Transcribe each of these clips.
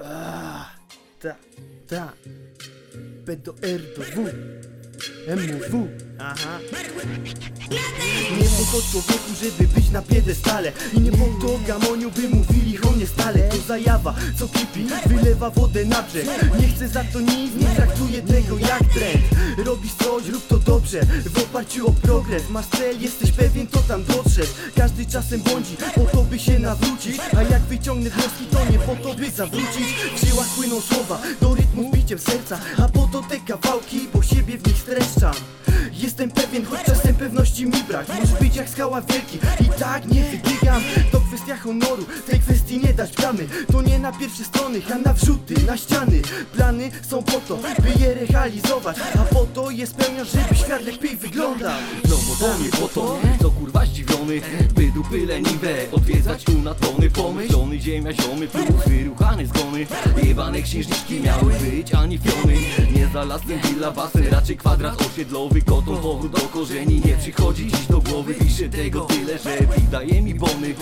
Ah, ta, ta. B do R do W. M W. Nie po to człowieku, żeby być na piedestale. I nie po to gamoniu by mówili o mnie stale. To zajawa, co kipi, wylewa wodę na brzeg. Nie chcę za to nic, nie traktuję tego jak trend. Robisz coś, rób to dobrze, w oparciu o progres. Masz cel, jesteś pewien, to tam dotrzesz. Każdy czasem błądzi, po to by się nawrócić. A jak wyciągnę wnioski, to nie po to by zawrócić. W żyłach płyną słowa, do rytmu biciem serca. A po to te kawałki, bo siebie w nich streszczam czasem pewności mi brak Może być jak skała wielki. I tak nie wybiegam To kwestia honoru, tej kwestii nie dać plamy To nie na pierwsze strony, a na wrzuty, na ściany. Plany są po to, by je realizować. A po to je spełniasz, żeby świat lepiej wyglądał. No bo to nie po to, to kurwa zdziwiony. By dupy leniwe, odwiedzać tu na tony Pomyślony ziemia ziomy, plus wyruchane zgony Jebane księżniczki miały być, ani fiony Nie za lasem willa basen, raczej kwadrat osiedlowy. Kotą powrót do korzeni nie przychodzi dziś do głowy. Piszę tego tyle, że daje mi bony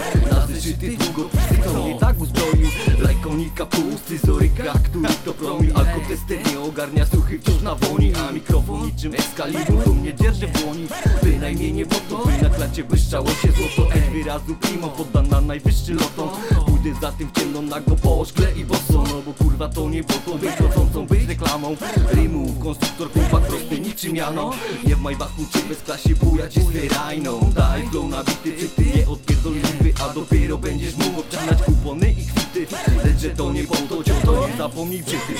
Na zeszyty długopisy, kto mnie tak uzbroił Lajkonika pusty, zoryka, który to promil Alkotester nie ogarnia suchy, wciąż nawoni A mikrofon niczym Excalibur tu mnie dzierży w dłoni. Bynajmniej nie by na klacie błyszczało się złoto. Ej wyrazu primo, poddana najwyższy lotom Pójdę za tym w ciemno nago po szkle i boso. No bo kurwa to nie po to, by chcącą być reklamą. Rymów, konstruktor chłopak prosty niczym jano Nie w majbachu czy bez klasie buja cię rajną Daj flow nabity, czy ty nie odpierdolniwy A dopiero będziesz mógł obcinać kupony i kwity. Lecz że to nie po to, to nie zapomnij czyty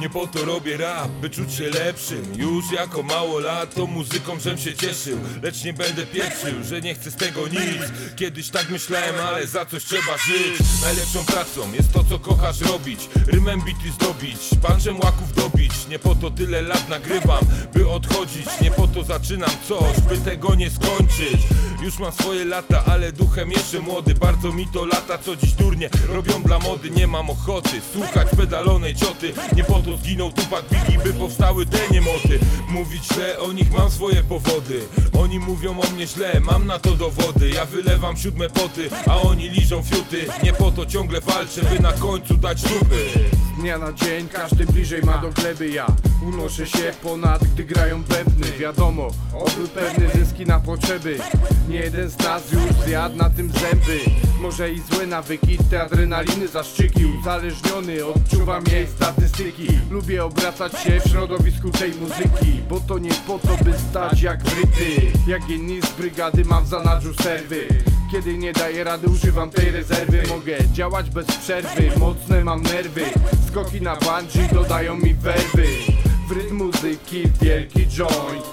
Nie po to robię rap, by czuć się lepszym. Już jako mało lat to muzyką żem się cieszył. Lecz nie będę pieprzył, że nie chcę z tego nic. Kiedyś tak myślałem, ale za coś trzeba żyć. Najlepszą pracą jest to co kochasz robić. Rymem bity zdobić, punczem łaków dobić. Nie po to tyle lat nagrywam, by odchodzić. Nie po to zaczynam coś, by tego nie skończyć. Już mam swoje lata, ale duchem jeszcze młody. Bardzo mi to lata, co dziś durnie robią dla mody. Nie mam ochoty słuchać pedalonej cioty. Nie po to zginął Tupac Biggie, by powstały te niemoty. Mówić źle o nich mam swoje powody. Oni mówią o mnie źle, mam na to dowody. Ja wylewam siódme poty, a oni liżą fiuty. Nie po to ciągle walczę, by na końcu dać dupy. Dnia na dzień każdy bliżej ma do gleby Ja unoszę się ponad, gdy grają bębny Wiadomo, oby pewne zyski na potrzeby. Nie jeden z nas już zjadł na tym zęby. Może i złe nawyki, te adrenaliny zaszczyki. Uzależniony, odczuwam jej statystyki. Lubię obracać się w środowisku tej muzyki Bo to nie po to, by stać jak wryty Jak inni z brygady mam w zanadrzu serwy. Kiedy nie daję rady używam tej rezerwy. Mogę działać bez przerwy, mocne mam nerwy. Skoki na bungee dodają mi werwy W rytm muzyki wielki joint.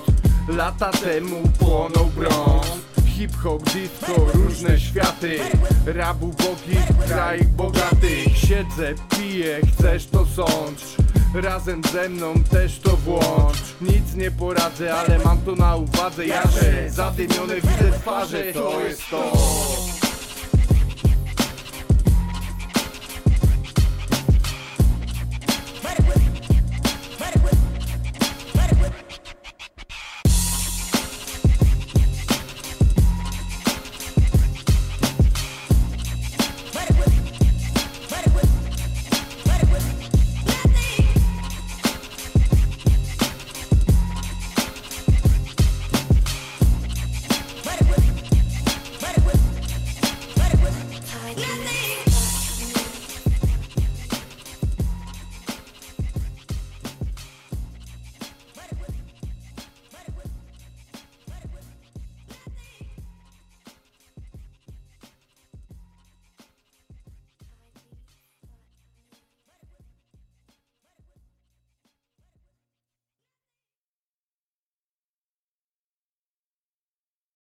Lata temu płonął brąz. Hip-hop, disco, różne światy. Rabu bogi, kraj bogatych Siedzę, piję, chcesz to sądź. Razem ze mną też to włącz. Nic nie poradzę, ale mam to na uwadze. Jaszę zadymione widzę twarze. To jest to